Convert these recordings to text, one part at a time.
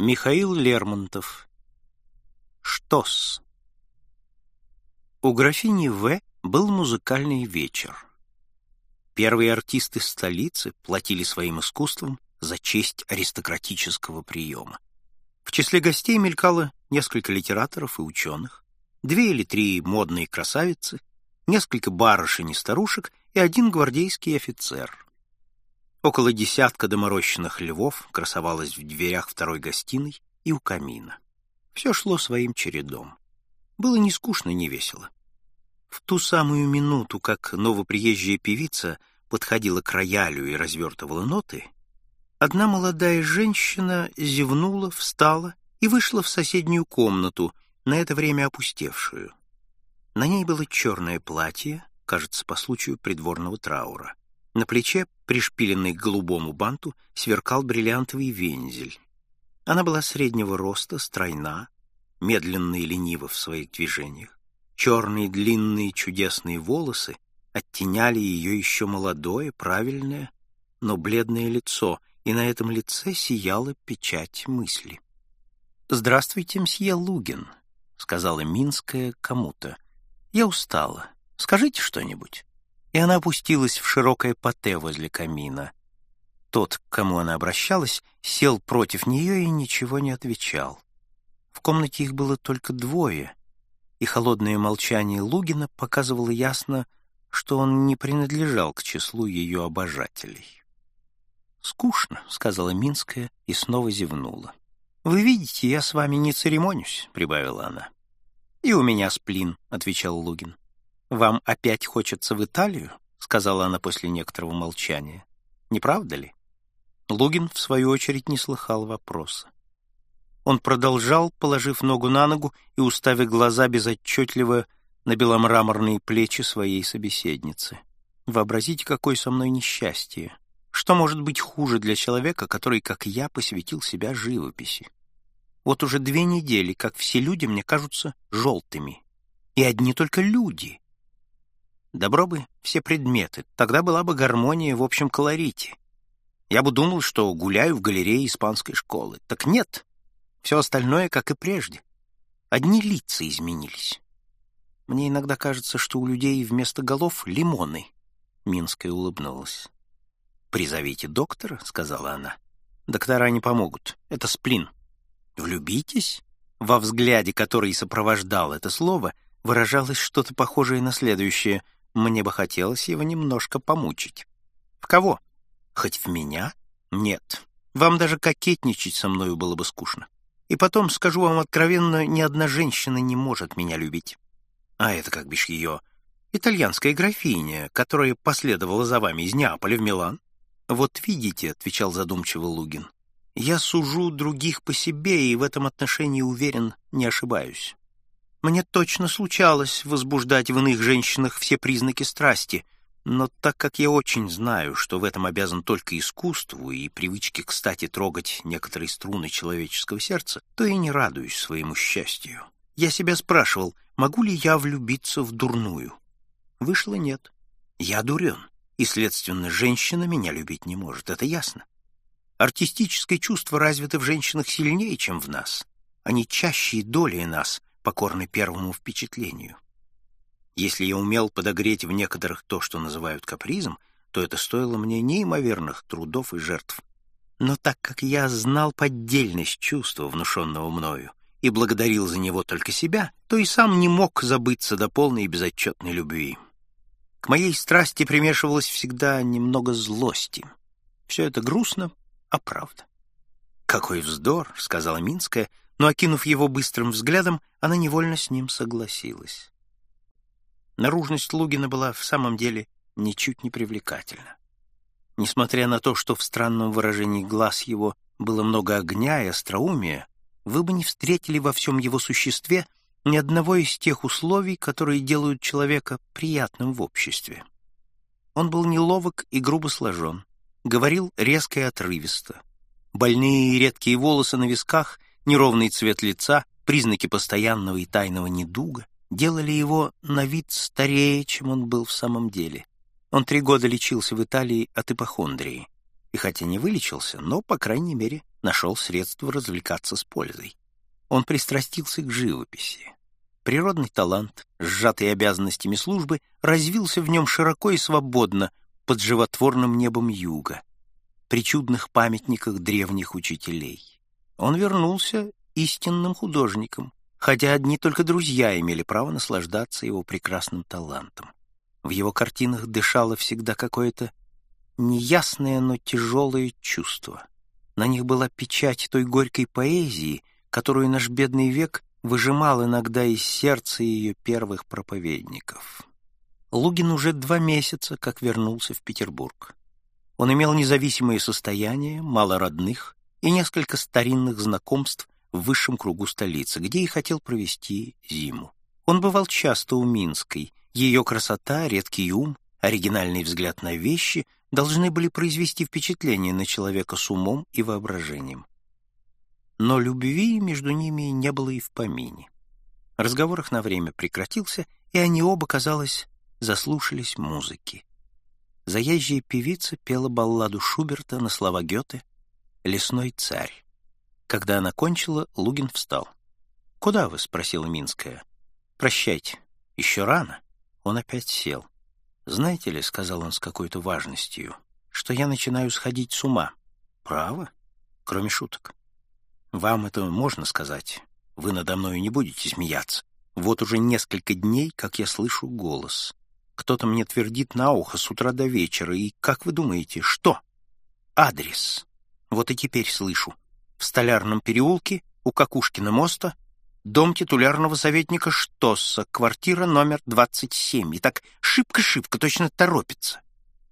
Михаил Лермонтов. Штос. У графини В. был музыкальный вечер. Первые артисты столицы платили своим искусством за честь аристократического приема. В числе гостей мелькало несколько литераторов и ученых, две или три модные красавицы, несколько барышень и старушек и один гвардейский офицер — Около десятка доморощенных львов красовалось в дверях второй гостиной и у камина. Все шло своим чередом. Было не скучно, не весело. В ту самую минуту, как новоприезжая певица подходила к роялю и развертывала ноты, одна молодая женщина зевнула, встала и вышла в соседнюю комнату, на это время опустевшую. На ней было черное платье, кажется, по случаю придворного траура. На плече, пришпиленный к голубому банту, сверкал бриллиантовый вензель. Она была среднего роста, стройна, медленно и лениво в своих движениях. Черные длинные чудесные волосы оттеняли ее еще молодое, правильное, но бледное лицо, и на этом лице сияла печать мысли. «Здравствуйте, мсье Лугин», — сказала Минская кому-то. «Я устала. Скажите что-нибудь» и она опустилась в широкое патте возле камина. Тот, к кому она обращалась, сел против нее и ничего не отвечал. В комнате их было только двое, и холодное молчание Лугина показывало ясно, что он не принадлежал к числу ее обожателей. «Скучно», — сказала Минская и снова зевнула. «Вы видите, я с вами не церемонюсь», — прибавила она. «И у меня сплин», — отвечал Лугин. «Вам опять хочется в Италию?» — сказала она после некоторого молчания. «Не правда ли?» Лугин, в свою очередь, не слыхал вопроса. Он продолжал, положив ногу на ногу и уставив глаза безотчетливо на беломраморные плечи своей собеседницы. «Вообразите, какое со мной несчастье! Что может быть хуже для человека, который, как я, посвятил себя живописи? Вот уже две недели, как все люди мне кажутся желтыми. И одни только люди, Добро бы все предметы, тогда была бы гармония в общем колорите. Я бы думал, что гуляю в галерее испанской школы. Так нет, все остальное, как и прежде. Одни лица изменились. Мне иногда кажется, что у людей вместо голов лимоны. Минская улыбнулась. «Призовите доктора», — сказала она. «Доктора не помогут. Это сплин». «Влюбитесь?» Во взгляде, который сопровождал это слово, выражалось что-то похожее на следующее — мне бы хотелось его немножко помучить. В кого? Хоть в меня? Нет. Вам даже кокетничать со мною было бы скучно. И потом, скажу вам откровенно, ни одна женщина не может меня любить. А это как бишь ее итальянская графиня, которая последовала за вами из Неаполя в Милан. Вот видите, — отвечал задумчиво Лугин, — я сужу других по себе и в этом отношении уверен, не ошибаюсь. Мне точно случалось возбуждать в иных женщинах все признаки страсти, но так как я очень знаю, что в этом обязан только искусству и привычке, кстати, трогать некоторые струны человеческого сердца, то и не радуюсь своему счастью. Я себя спрашивал, могу ли я влюбиться в дурную? Вышло нет. Я дурен, и, следственно, женщина меня любить не может, это ясно. Артистическое чувство развито в женщинах сильнее, чем в нас. Они чаще и долее нас, покорны первому впечатлению. Если я умел подогреть в некоторых то, что называют капризом, то это стоило мне неимоверных трудов и жертв. Но так как я знал поддельность чувства, внушенного мною, и благодарил за него только себя, то и сам не мог забыться до полной и безотчетной любви. К моей страсти примешивалось всегда немного злости. Все это грустно, а правда. «Какой вздор!» — сказала Минская, но, окинув его быстрым взглядом, она невольно с ним согласилась. Наружность Лугина была в самом деле ничуть не привлекательна. Несмотря на то, что в странном выражении глаз его было много огня и остроумия, вы бы не встретили во всем его существе ни одного из тех условий, которые делают человека приятным в обществе. Он был неловок и грубо сложен, говорил резко и отрывисто. Больные и редкие волосы на висках неровный цвет лица, признаки постоянного и тайного недуга делали его на вид старее, чем он был в самом деле. Он три года лечился в Италии от ипохондрии, и хотя не вылечился, но, по крайней мере, нашел средства развлекаться с пользой. Он пристрастился к живописи. Природный талант, сжатый обязанностями службы, развился в нем широко и свободно под животворным небом юга, при чудных памятниках древних учителей. Он вернулся истинным художником, хотя одни только друзья имели право наслаждаться его прекрасным талантом. В его картинах дышало всегда какое-то неясное, но тяжелое чувство. На них была печать той горькой поэзии, которую наш бедный век выжимал иногда из сердца ее первых проповедников. Лугин уже два месяца как вернулся в Петербург. Он имел независимое состояние, мало родных и несколько старинных знакомств в высшем кругу столицы, где и хотел провести зиму. Он бывал часто у Минской. Ее красота, редкий ум, оригинальный взгляд на вещи должны были произвести впечатление на человека с умом и воображением. Но любви между ними не было и в помине. Разговор их на время прекратился, и они оба, казалось, заслушались музыки. Заезжая певица пела балладу Шуберта на слова Гёте «Лесной царь». Когда она кончила, Лугин встал. «Куда вы?» — спросила Минская. «Прощайте. Еще рано». Он опять сел. «Знаете ли, — сказал он с какой-то важностью, — что я начинаю сходить с ума. Право? Кроме шуток. Вам это можно сказать. Вы надо мною не будете смеяться. Вот уже несколько дней, как я слышу голос. Кто-то мне твердит на ухо с утра до вечера, и, как вы думаете, что? Адрес. Вот и теперь слышу. В Столярном переулке, у Какушкина моста, дом титулярного советника Штосса, квартира номер 27. И так шибко-шибко, точно торопится.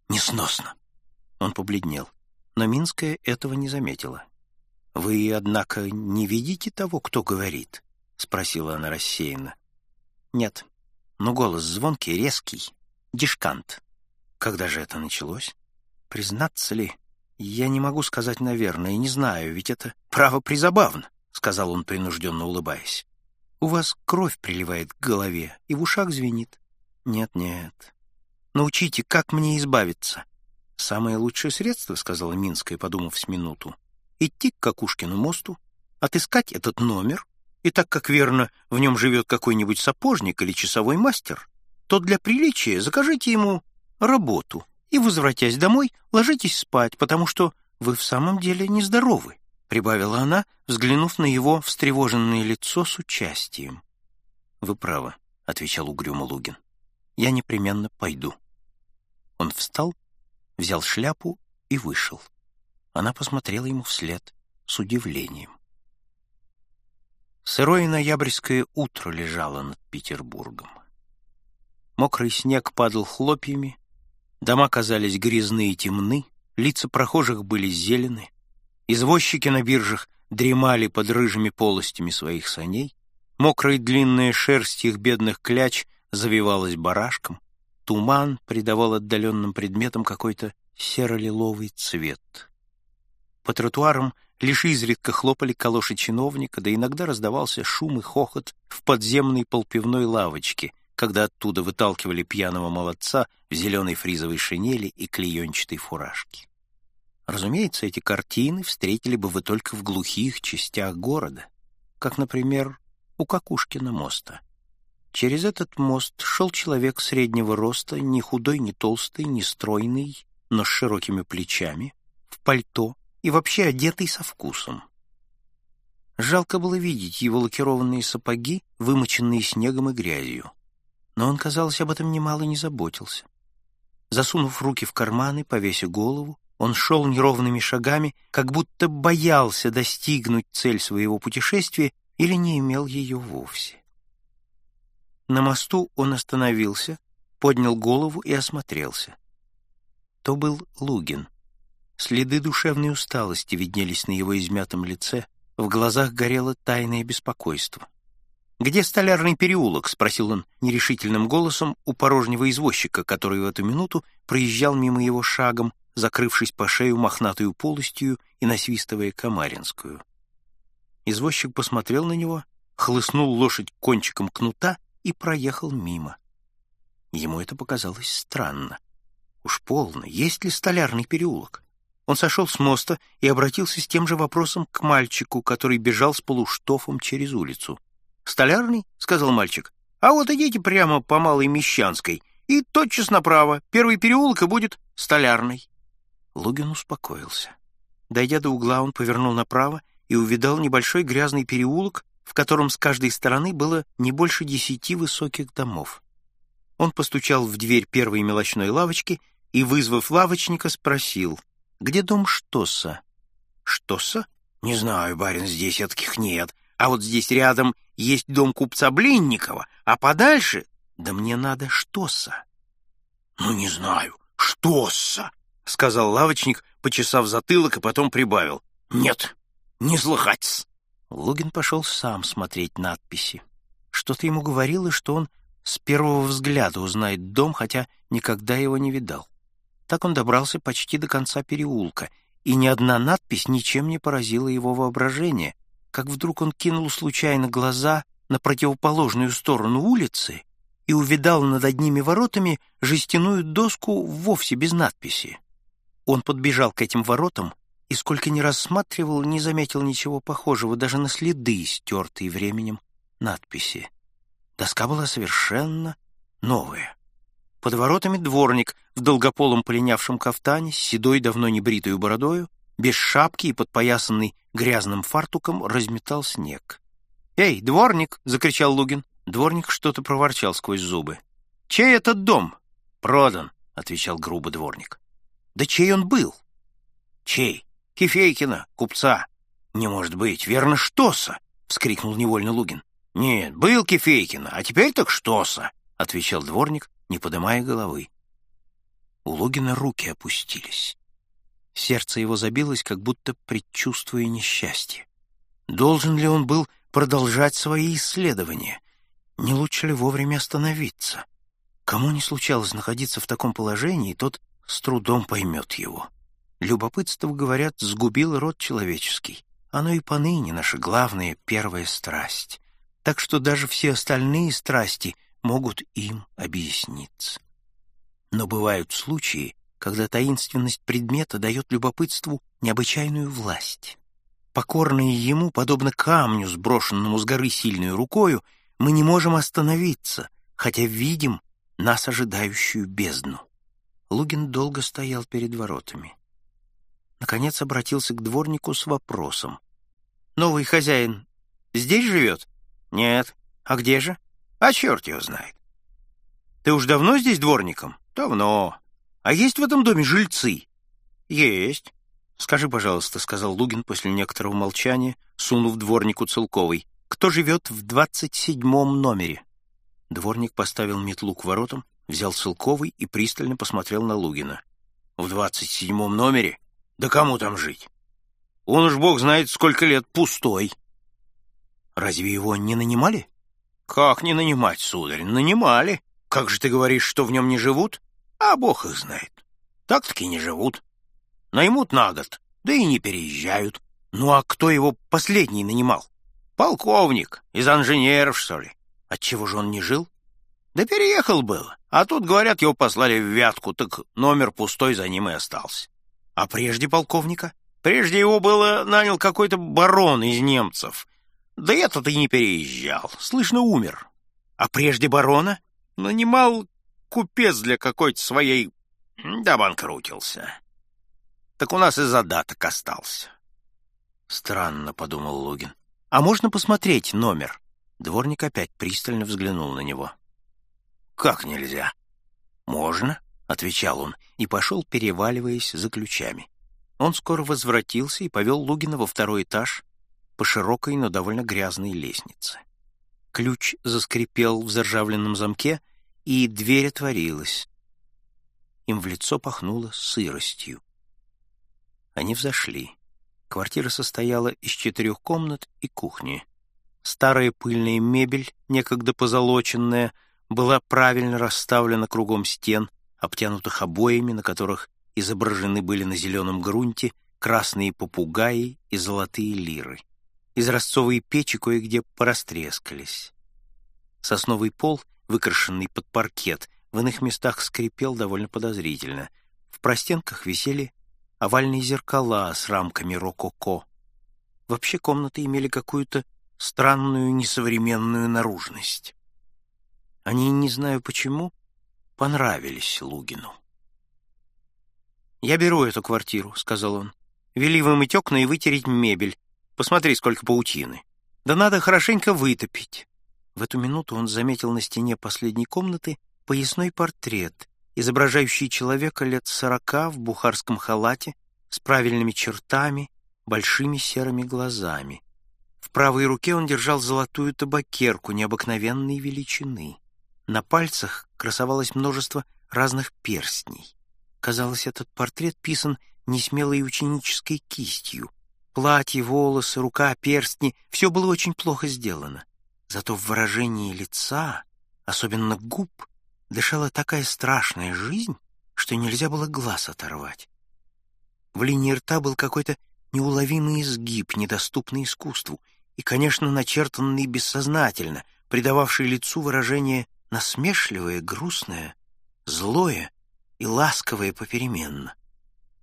Несносно. Он побледнел. Но Минская этого не заметила. «Вы, однако, не видите того, кто говорит?» — спросила она рассеянно. «Нет, но голос звонкий, резкий, дишкант. Когда же это началось? Признаться ли, я не могу сказать, наверное, не знаю, ведь это право призабавно», — сказал он, принужденно улыбаясь. «У вас кровь приливает к голове и в ушах звенит». «Нет-нет. Научите, как мне избавиться?» «Самое лучшее средство», — сказала Минская, подумав с минуту, идти к Какушкину мосту, отыскать этот номер, и так как верно в нем живет какой-нибудь сапожник или часовой мастер, то для приличия закажите ему работу и, возвратясь домой, ложитесь спать, потому что вы в самом деле нездоровы, — прибавила она, взглянув на его встревоженное лицо с участием. — Вы правы, — отвечал угрюмо Лугин. — Я непременно пойду. Он встал, взял шляпу и вышел. Она посмотрела ему вслед с удивлением. Сырое ноябрьское утро лежало над Петербургом. Мокрый снег падал хлопьями, дома казались грязны и темны, лица прохожих были зелены, извозчики на биржах дремали под рыжими полостями своих саней, мокрая длинная шерсть их бедных кляч завивалась барашком, туман придавал отдаленным предметам какой-то серо-лиловый цвет. По тротуарам лишь изредка хлопали калоши чиновника, да иногда раздавался шум и хохот в подземной полпивной лавочке, когда оттуда выталкивали пьяного молодца в зеленой фризовой шинели и клеенчатой фуражке. Разумеется, эти картины встретили бы вы только в глухих частях города, как, например, у Какушкина моста. Через этот мост шел человек среднего роста, не худой, не толстый, не стройный, но с широкими плечами, в пальто, и вообще одетый со вкусом. Жалко было видеть его лакированные сапоги, вымоченные снегом и грязью. Но он, казалось, об этом немало не заботился. Засунув руки в карманы, повесив голову, он шел неровными шагами, как будто боялся достигнуть цель своего путешествия или не имел ее вовсе. На мосту он остановился, поднял голову и осмотрелся. То был Лугин. Следы душевной усталости виднелись на его измятом лице, в глазах горело тайное беспокойство. «Где столярный переулок?» — спросил он нерешительным голосом у порожнего извозчика, который в эту минуту проезжал мимо его шагом, закрывшись по шею мохнатую полостью и насвистывая Камаринскую. Извозчик посмотрел на него, хлыстнул лошадь кончиком кнута и проехал мимо. Ему это показалось странно. Уж полно, есть ли столярный переулок? Он сошел с моста и обратился с тем же вопросом к мальчику, который бежал с полуштофом через улицу. «Столярный?» — сказал мальчик. «А вот идите прямо по Малой Мещанской и тотчас направо. Первый переулок и будет Столярный». Лугин успокоился. Дойдя до угла, он повернул направо и увидал небольшой грязный переулок, в котором с каждой стороны было не больше десяти высоких домов. Он постучал в дверь первой мелочной лавочки и, вызвав лавочника, спросил, где дом Штосса? Штосса? Не знаю, барин, здесь таких нет. А вот здесь рядом есть дом купца Блинникова, а подальше... Да мне надо Штосса. Ну, не знаю, Штосса, — сказал лавочник, почесав затылок, и потом прибавил. Нет, не слыхать-с. Лугин пошел сам смотреть надписи. Что-то ему говорило, что он с первого взгляда узнает дом, хотя никогда его не видал. Так он добрался почти до конца переулка, и ни одна надпись ничем не поразила его воображение, как вдруг он кинул случайно глаза на противоположную сторону улицы и увидал над одними воротами жестяную доску вовсе без надписи. Он подбежал к этим воротам и сколько ни рассматривал, не заметил ничего похожего даже на следы, стертые временем надписи. Доска была совершенно новая. Под воротами дворник в долгополом полинявшем кафтане с седой, давно небритою бородою, без шапки и подпоясанный грязным фартуком, разметал снег. «Эй, дворник!» — закричал Лугин. Дворник что-то проворчал сквозь зубы. «Чей этот дом?» «Продан», — отвечал грубо дворник. «Да чей он был?» «Чей? Кефейкина, купца». «Не может быть, верно, Штоса!» — вскрикнул невольно Лугин. «Нет, был Кефейкина, а теперь так Штоса», — отвечал дворник, не поднимая головы. У Логина руки опустились. Сердце его забилось, как будто предчувствуя несчастье. Должен ли он был продолжать свои исследования? Не лучше ли вовремя остановиться? Кому не случалось находиться в таком положении, тот с трудом поймет его. Любопытство, говорят, сгубило род человеческий. Оно и поныне наша главная первая страсть. Так что даже все остальные страсти могут им объясниться. Но бывают случаи, когда таинственность предмета дает любопытству необычайную власть. Покорные ему, подобно камню, сброшенному с горы сильной рукою, мы не можем остановиться, хотя видим нас ожидающую бездну. Лугин долго стоял перед воротами. Наконец обратился к дворнику с вопросом. «Новый хозяин здесь живет?» «Нет. А где же?» А черт его знает. Ты уж давно здесь дворником? Давно. А есть в этом доме жильцы? Есть. Скажи, пожалуйста, сказал Лугин после некоторого молчания, сунув дворнику Целковой. Кто живет в двадцать седьмом номере? Дворник поставил метлу к воротам, взял Целковый и пристально посмотрел на Лугина. В двадцать седьмом номере? Да кому там жить? Он уж бог знает, сколько лет пустой. Разве его не нанимали? «Как не нанимать, сударь? Нанимали. Как же ты говоришь, что в нем не живут? А бог их знает. Так-таки не живут. Наймут на год, да и не переезжают. Ну а кто его последний нанимал? Полковник, из инженеров, что ли. Отчего же он не жил? Да переехал было. А тут, говорят, его послали в Вятку, так номер пустой за ним и остался. А прежде полковника? Прежде его было нанял какой-то барон из немцев, да этот и не переезжал, слышно, умер. А прежде барона нанимал купец для какой-то своей... Да банкрутился. Так у нас и задаток остался. Странно, — подумал Логин. А можно посмотреть номер? Дворник опять пристально взглянул на него. Как нельзя? Можно, — отвечал он и пошел, переваливаясь за ключами. Он скоро возвратился и повел Лугина во второй этаж, по широкой, но довольно грязной лестнице. Ключ заскрипел в заржавленном замке, и дверь отворилась. Им в лицо пахнуло сыростью. Они взошли. Квартира состояла из четырех комнат и кухни. Старая пыльная мебель, некогда позолоченная, была правильно расставлена кругом стен, обтянутых обоями, на которых изображены были на зеленом грунте красные попугаи и золотые лиры. Изразцовые печи кое-где порастрескались. Сосновый пол, выкрашенный под паркет, в иных местах скрипел довольно подозрительно. В простенках висели овальные зеркала с рамками рококо. Вообще комнаты имели какую-то странную несовременную наружность. Они, не знаю почему, понравились Лугину. «Я беру эту квартиру», — сказал он. «Вели вымыть окна и вытереть мебель. Посмотри, сколько паутины. Да надо хорошенько вытопить». В эту минуту он заметил на стене последней комнаты поясной портрет, изображающий человека лет сорока в бухарском халате с правильными чертами, большими серыми глазами. В правой руке он держал золотую табакерку необыкновенной величины. На пальцах красовалось множество разных перстней. Казалось, этот портрет писан несмелой ученической кистью. Платье, волосы, рука, перстни — все было очень плохо сделано. Зато в выражении лица, особенно губ, дышала такая страшная жизнь, что нельзя было глаз оторвать. В линии рта был какой-то неуловимый изгиб, недоступный искусству, и, конечно, начертанный бессознательно, придававший лицу выражение насмешливое, грустное, злое и ласковое попеременно.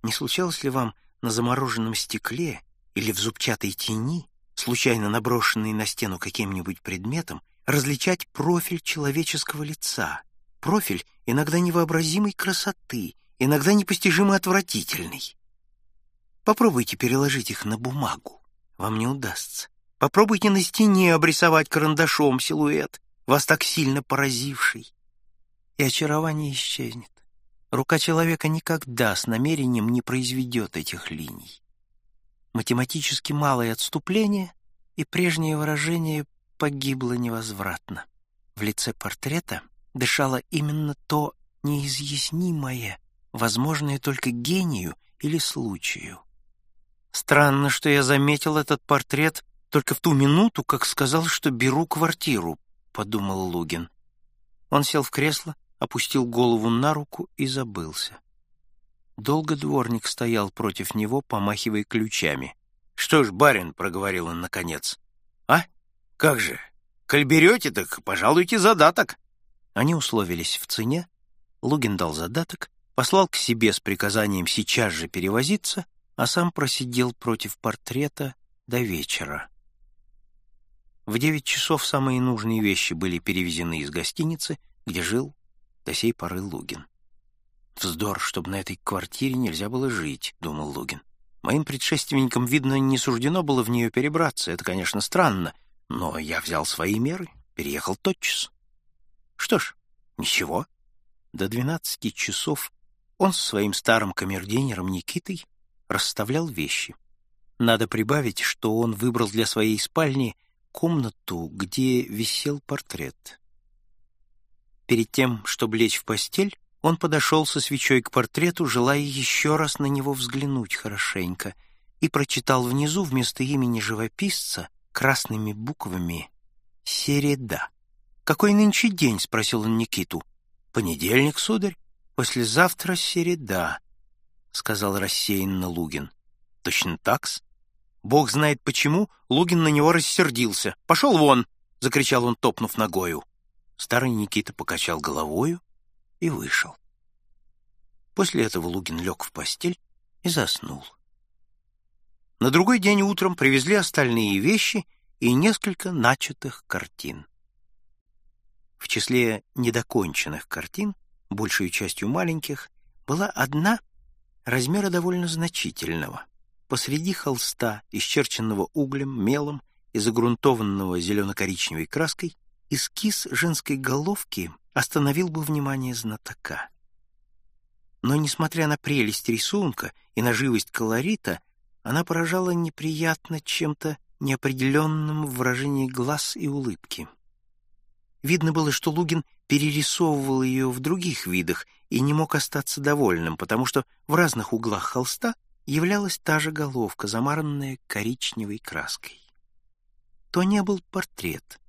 Не случалось ли вам на замороженном стекле или в зубчатой тени, случайно наброшенной на стену каким-нибудь предметом, различать профиль человеческого лица, профиль иногда невообразимой красоты, иногда непостижимо отвратительный? Попробуйте переложить их на бумагу. Вам не удастся. Попробуйте на стене обрисовать карандашом силуэт, вас так сильно поразивший. И очарование исчезнет. Рука человека никогда с намерением не произведет этих линий. Математически малое отступление, и прежнее выражение погибло невозвратно. В лице портрета дышало именно то неизъяснимое, возможное только гению или случаю. Странно, что я заметил этот портрет только в ту минуту, как сказал, что беру квартиру, подумал Лугин. Он сел в кресло, опустил голову на руку и забылся. Долго дворник стоял против него, помахивая ключами. «Что ж, барин», — проговорил он наконец, — «а? Как же? Коль берете, так пожалуйте задаток». Они условились в цене, Лугин дал задаток, послал к себе с приказанием сейчас же перевозиться, а сам просидел против портрета до вечера. В девять часов самые нужные вещи были перевезены из гостиницы, где жил до сей поры Лугин. «Вздор, чтобы на этой квартире нельзя было жить», — думал Лугин. «Моим предшественникам, видно, не суждено было в нее перебраться. Это, конечно, странно, но я взял свои меры, переехал тотчас. Что ж, ничего. До двенадцати часов он со своим старым камердинером Никитой расставлял вещи. Надо прибавить, что он выбрал для своей спальни комнату, где висел портрет. Перед тем, чтобы лечь в постель, он подошел со свечой к портрету, желая еще раз на него взглянуть хорошенько, и прочитал внизу вместо имени живописца красными буквами «Середа». «Какой нынче день?» — спросил он Никиту. «Понедельник, сударь. Послезавтра середа сказал рассеянно Лугин. Точно такс? Бог знает почему, Лугин на него рассердился. «Пошел вон!» — закричал он, топнув ногою. Старый Никита покачал головою и вышел. После этого Лугин лег в постель и заснул. На другой день утром привезли остальные вещи и несколько начатых картин. В числе недоконченных картин, большей частью маленьких, была одна размера довольно значительного. Посреди холста, исчерченного углем, мелом и загрунтованного зелено-коричневой краской, эскиз женской головки остановил бы внимание знатока. Но, несмотря на прелесть рисунка и на живость колорита, она поражала неприятно чем-то неопределенным в выражении глаз и улыбки. Видно было, что Лугин перерисовывал ее в других видах и не мог остаться довольным, потому что в разных углах холста являлась та же головка, замаранная коричневой краской. То не был портрет.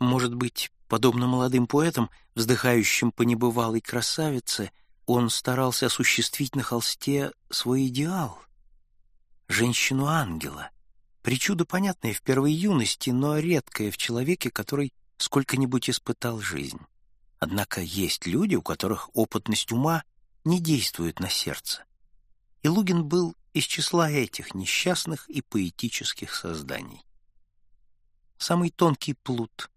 Может быть, подобно молодым поэтам, вздыхающим по небывалой красавице, он старался осуществить на холсте свой идеал — женщину-ангела, причуда понятная в первой юности, но редкая в человеке, который сколько-нибудь испытал жизнь. Однако есть люди, у которых опытность ума не действует на сердце. и Лугин был из числа этих несчастных и поэтических созданий. Самый тонкий плут,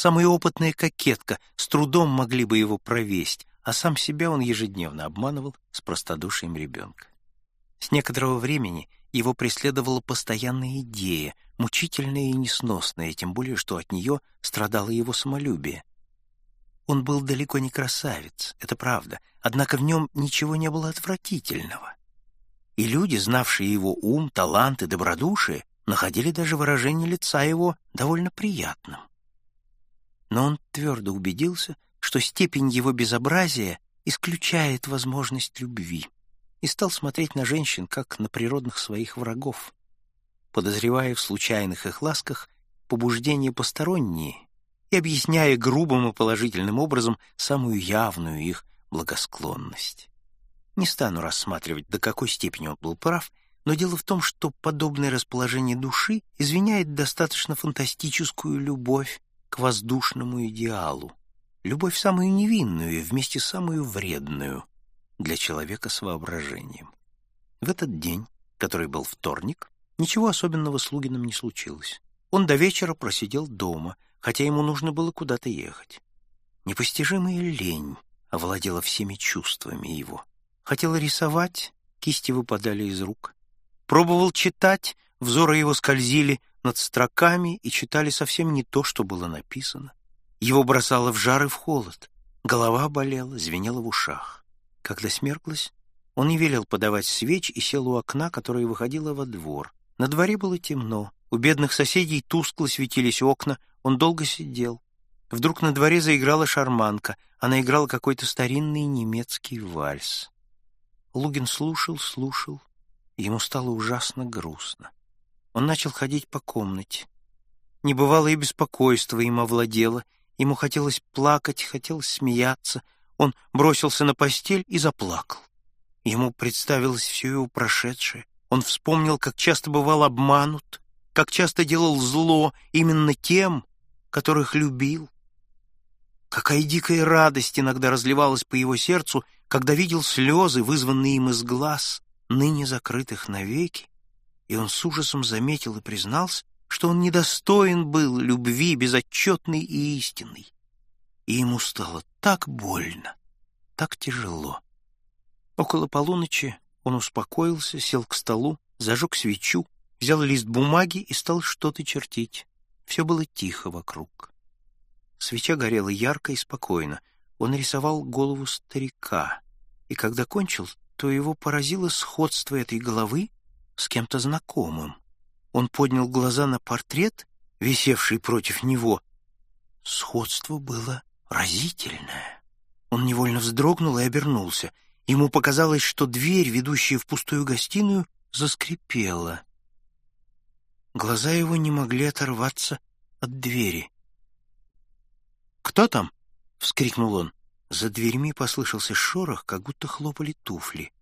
самая опытная кокетка с трудом могли бы его провесть, а сам себя он ежедневно обманывал с простодушием ребенка. С некоторого времени его преследовала постоянная идея, мучительная и несносная, тем более, что от нее страдало его самолюбие. Он был далеко не красавец, это правда, однако в нем ничего не было отвратительного. И люди, знавшие его ум, талант и добродушие, находили даже выражение лица его довольно приятным. Но он твердо убедился, что степень его безобразия исключает возможность любви, и стал смотреть на женщин, как на природных своих врагов, подозревая в случайных их ласках побуждения посторонние и объясняя грубым и положительным образом самую явную их благосклонность. Не стану рассматривать, до какой степени он был прав, но дело в том, что подобное расположение души извиняет достаточно фантастическую любовь к воздушному идеалу, любовь самую невинную и вместе самую вредную для человека с воображением. В этот день, который был вторник, ничего особенного с Лугиным не случилось. Он до вечера просидел дома, хотя ему нужно было куда-то ехать. Непостижимая лень овладела всеми чувствами его. Хотел рисовать, кисти выпадали из рук. Пробовал читать, взоры его скользили над строками и читали совсем не то, что было написано. Его бросало в жар и в холод. Голова болела, звенела в ушах. Когда смерклось, он не велел подавать свеч и сел у окна, которое выходило во двор. На дворе было темно. У бедных соседей тускло светились окна. Он долго сидел. Вдруг на дворе заиграла шарманка. Она играла какой-то старинный немецкий вальс. Лугин слушал, слушал. Ему стало ужасно грустно. Он начал ходить по комнате. Небывалое беспокойство им овладело. Ему хотелось плакать, хотелось смеяться. Он бросился на постель и заплакал. Ему представилось все его прошедшее. Он вспомнил, как часто бывал обманут, как часто делал зло именно тем, которых любил. Какая дикая радость иногда разливалась по его сердцу, когда видел слезы, вызванные им из глаз, ныне закрытых навеки, и он с ужасом заметил и признался, что он недостоин был любви безотчетной и истинной. И ему стало так больно, так тяжело. Около полуночи он успокоился, сел к столу, зажег свечу, взял лист бумаги и стал что-то чертить. Все было тихо вокруг. Свеча горела ярко и спокойно. Он рисовал голову старика, и когда кончил, то его поразило сходство этой головы с кем-то знакомым. Он поднял глаза на портрет, висевший против него. Сходство было разительное. Он невольно вздрогнул и обернулся. Ему показалось, что дверь, ведущая в пустую гостиную, заскрипела. Глаза его не могли оторваться от двери. «Кто там?» — вскрикнул он. За дверьми послышался шорох, как будто хлопали туфли,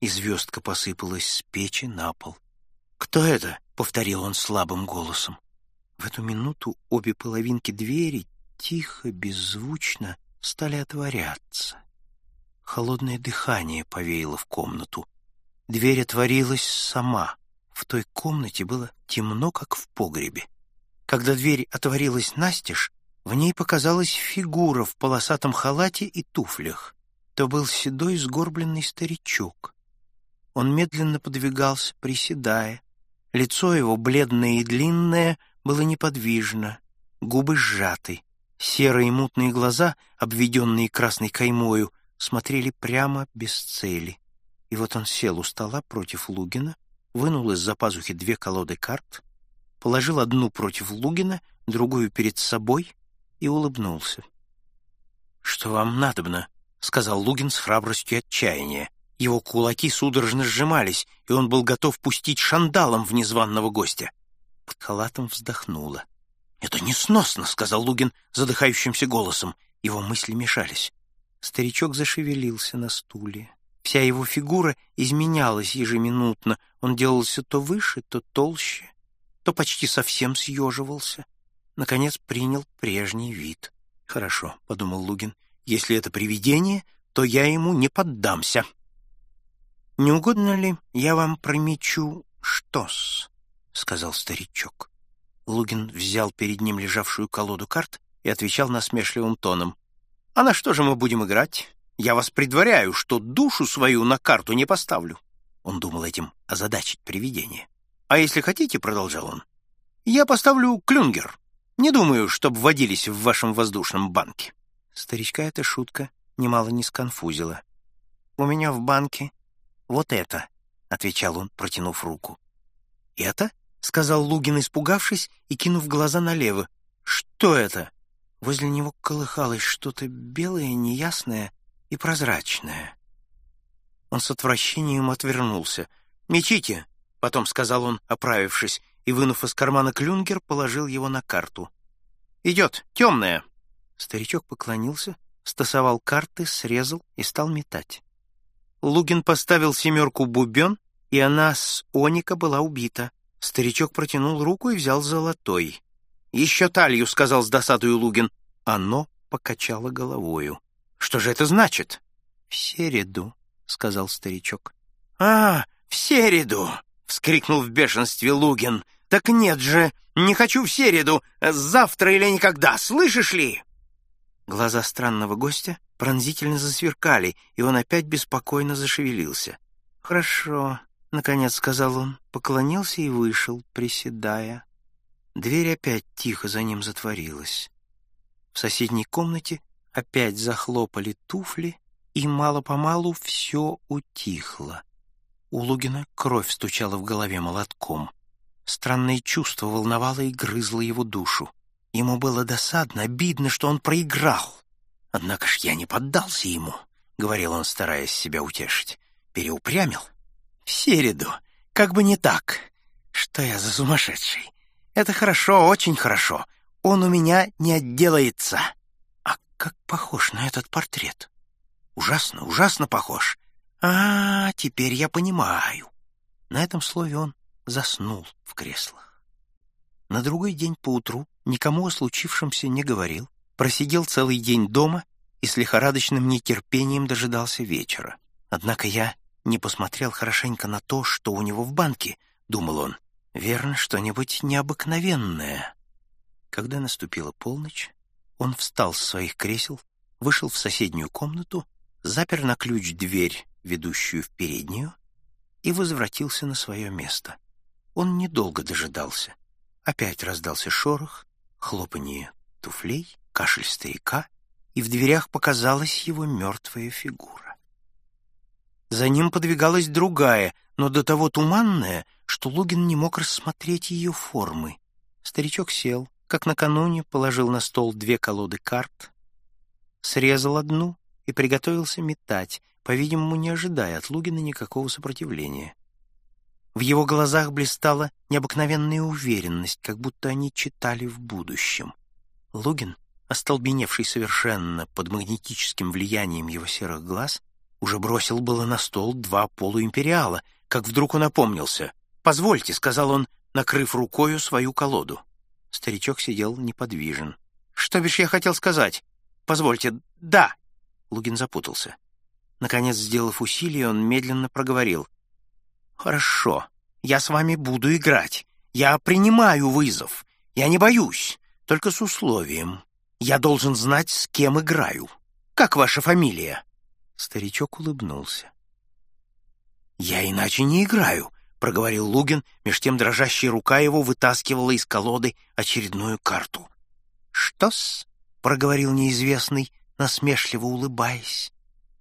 и звездка посыпалась с печи на пол. «Кто это?» — повторил он слабым голосом. В эту минуту обе половинки двери тихо, беззвучно стали отворяться. Холодное дыхание повеяло в комнату. Дверь отворилась сама. В той комнате было темно, как в погребе. Когда дверь отворилась настежь, в ней показалась фигура в полосатом халате и туфлях. То был седой сгорбленный старичок. Он медленно подвигался, приседая. Лицо его, бледное и длинное, было неподвижно, губы сжаты. Серые мутные глаза, обведенные красной каймою, смотрели прямо без цели. И вот он сел у стола против Лугина, вынул из-за пазухи две колоды карт, положил одну против Лугина, другую перед собой и улыбнулся. «Что вам надобно?» — сказал Лугин с храбростью отчаяния. Его кулаки судорожно сжимались, и он был готов пустить шандалом в незваного гостя. Под халатом вздохнула. «Это несносно», — сказал Лугин задыхающимся голосом. Его мысли мешались. Старичок зашевелился на стуле. Вся его фигура изменялась ежеминутно. Он делался то выше, то толще, то почти совсем съеживался наконец принял прежний вид. «Хорошо», — подумал Лугин, — «если это привидение, то я ему не поддамся». «Не угодно ли я вам промечу что-с?» — сказал старичок. Лугин взял перед ним лежавшую колоду карт и отвечал насмешливым тоном. «А на что же мы будем играть? Я вас предваряю, что душу свою на карту не поставлю». Он думал этим озадачить привидение. «А если хотите, — продолжал он, — я поставлю клюнгер. Не думаю, чтобы водились в вашем воздушном банке». Старичка эта шутка немало не сконфузила. «У меня в банке вот это», — отвечал он, протянув руку. «Это?» — сказал Лугин, испугавшись и кинув глаза налево. «Что это?» Возле него колыхалось что-то белое, неясное и прозрачное. Он с отвращением отвернулся. «Мечите!» — потом сказал он, оправившись, и, вынув из кармана клюнгер, положил его на карту. «Идет, темная!» Старичок поклонился, стасовал карты, срезал и стал метать. Лугин поставил семерку бубен, и она с Оника была убита. Старичок протянул руку и взял золотой. «Еще талью», — сказал с досадою Лугин. Оно покачало головою. «Что же это значит?» «В середу», — сказал старичок. «А, в середу!» — вскрикнул в бешенстве Лугин. «Так нет же, не хочу в середу, завтра или никогда, слышишь ли?» Глаза странного гостя пронзительно засверкали, и он опять беспокойно зашевелился. «Хорошо», — наконец сказал он, поклонился и вышел, приседая. Дверь опять тихо за ним затворилась. В соседней комнате опять захлопали туфли, и мало-помалу все утихло. У Лугина кровь стучала в голове молотком. Странное чувство волновало и грызло его душу. Ему было досадно, обидно, что он проиграл. Однако ж я не поддался ему, — говорил он, стараясь себя утешить. Переупрямил. В середу. Как бы не так. Что я за сумасшедший? Это хорошо, очень хорошо. Он у меня не отделается. А как похож на этот портрет? Ужасно, ужасно похож. А, теперь я понимаю. На этом слове он заснул в креслах. На другой день поутру никому о случившемся не говорил, просидел целый день дома и с лихорадочным нетерпением дожидался вечера. Однако я не посмотрел хорошенько на то, что у него в банке, думал он. Верно, что-нибудь необыкновенное. Когда наступила полночь, он встал с своих кресел, вышел в соседнюю комнату, запер на ключ дверь, ведущую в переднюю, и возвратился на свое место. Он недолго дожидался. Опять раздался шорох, хлопанье туфлей, кашель старика, и в дверях показалась его мертвая фигура. За ним подвигалась другая, но до того туманная, что Лугин не мог рассмотреть ее формы. Старичок сел, как накануне, положил на стол две колоды карт, срезал одну и приготовился метать, по-видимому, не ожидая от Лугина никакого сопротивления. В его глазах блистала необыкновенная уверенность, как будто они читали в будущем. Лугин, остолбеневший совершенно под магнетическим влиянием его серых глаз, уже бросил было на стол два полуимпериала, как вдруг он опомнился. «Позвольте», — сказал он, накрыв рукою свою колоду. Старичок сидел неподвижен. «Что бишь я хотел сказать? Позвольте, да!» Лугин запутался. Наконец, сделав усилие, он медленно проговорил. «Хорошо, я с вами буду играть. Я принимаю вызов. Я не боюсь, только с условием. Я должен знать, с кем играю. Как ваша фамилия?» Старичок улыбнулся. «Я иначе не играю», — проговорил Лугин, меж тем дрожащая рука его вытаскивала из колоды очередную карту. «Что-с?» — проговорил неизвестный, насмешливо улыбаясь.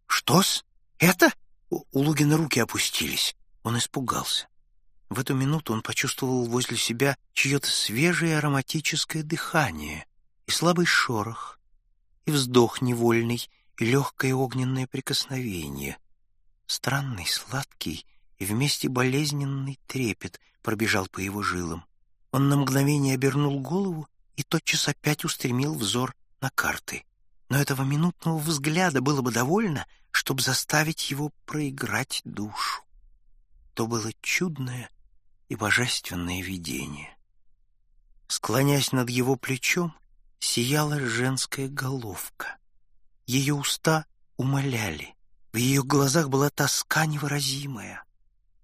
«Что-с? Это?» У Лугина руки опустились. Он испугался. В эту минуту он почувствовал возле себя чье-то свежее ароматическое дыхание и слабый шорох, и вздох невольный, и легкое огненное прикосновение. Странный, сладкий и вместе болезненный трепет пробежал по его жилам. Он на мгновение обернул голову и тотчас опять устремил взор на карты. Но этого минутного взгляда было бы довольно, чтобы заставить его проиграть душу. То было чудное и божественное видение. Склонясь над его плечом, сияла женская головка. Ее уста умоляли, В ее глазах была тоска невыразимая.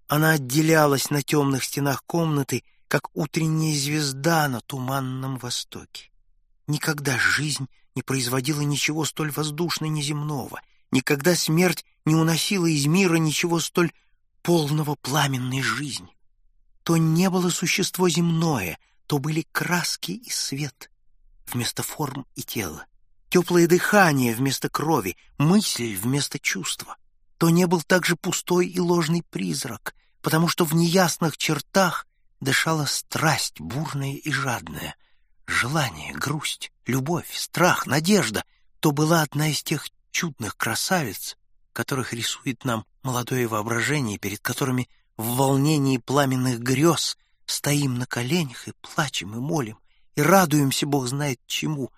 Она отделялась на темных стенах комнаты, как утренняя звезда на туманном востоке. Никогда жизнь не производила ничего столь воздушно-неземного, никогда смерть не уносила из мира ничего столь полного пламенной жизни. То не было существо земное, то были краски и свет вместо форм и тела, теплое дыхание вместо крови, мысль вместо чувства. То не был также пустой и ложный призрак, потому что в неясных чертах дышала страсть бурная и жадная, желание, грусть, любовь, страх, надежда. То была одна из тех чудных красавиц, которых рисует нам молодое воображение, перед которыми в волнении пламенных грез стоим на коленях и плачем и молим, и радуемся, Бог знает чему,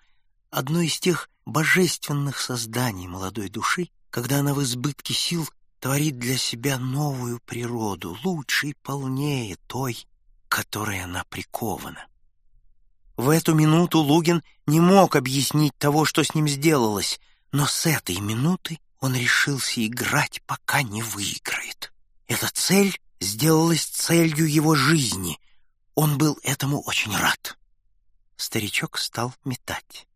одно из тех божественных созданий молодой души, когда она в избытке сил творит для себя новую природу, лучше и полнее той, которой она прикована. В эту минуту Лугин не мог объяснить того, что с ним сделалось, но с этой минуты он решился играть, пока не выиграет. Эта цель сделалась целью его жизни. Он был этому очень рад. Старичок стал метать.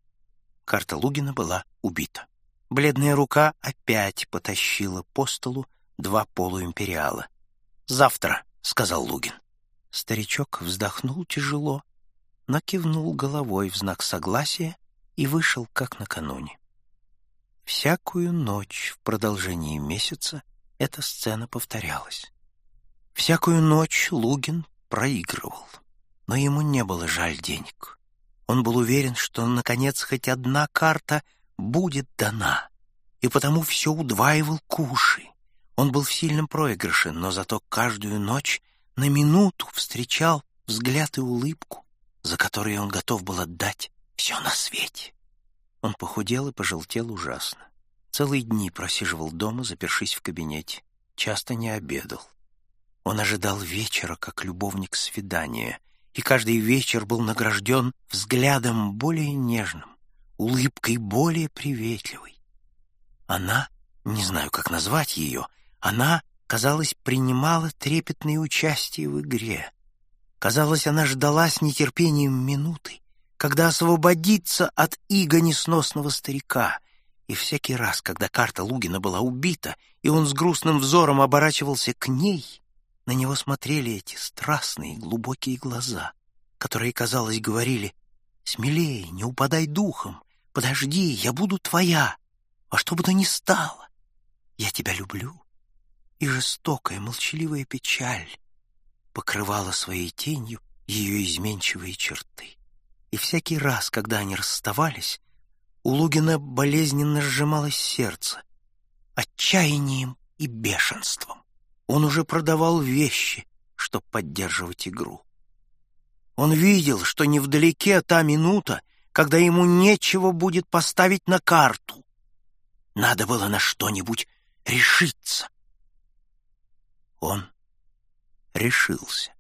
Карта Лугина была убита. Бледная рука опять потащила по столу два полуимпериала. «Завтра», — сказал Лугин. Старичок вздохнул тяжело, но кивнул головой в знак согласия и вышел, как накануне. Всякую ночь в продолжении месяца эта сцена повторялась. Всякую ночь Лугин проигрывал, но ему не было жаль денег. Он был уверен, что, наконец, хоть одна карта будет дана, и потому все удваивал куши. Он был в сильном проигрыше, но зато каждую ночь на минуту встречал взгляд и улыбку, за которые он готов был отдать все на свете. Он похудел и пожелтел ужасно. Целые дни просиживал дома, запершись в кабинете. Часто не обедал. Он ожидал вечера, как любовник свидания, и каждый вечер был награжден взглядом более нежным, улыбкой более приветливой. Она, не знаю, как назвать ее, она, казалось, принимала трепетное участие в игре. Казалось, она ждала с нетерпением минуты, когда освободиться от иго несносного старика. И всякий раз, когда карта Лугина была убита, и он с грустным взором оборачивался к ней, на него смотрели эти страстные глубокие глаза, которые, казалось, говорили «Смелее, не упадай духом, подожди, я буду твоя, во что бы то ни стало, я тебя люблю». И жестокая, молчаливая печаль покрывала своей тенью ее изменчивые черты. И всякий раз, когда они расставались, у Лугина болезненно сжималось сердце, отчаянием и бешенством. Он уже продавал вещи, чтобы поддерживать игру. Он видел, что невдалеке та минута, когда ему нечего будет поставить на карту. Надо было на что-нибудь решиться. Он решился.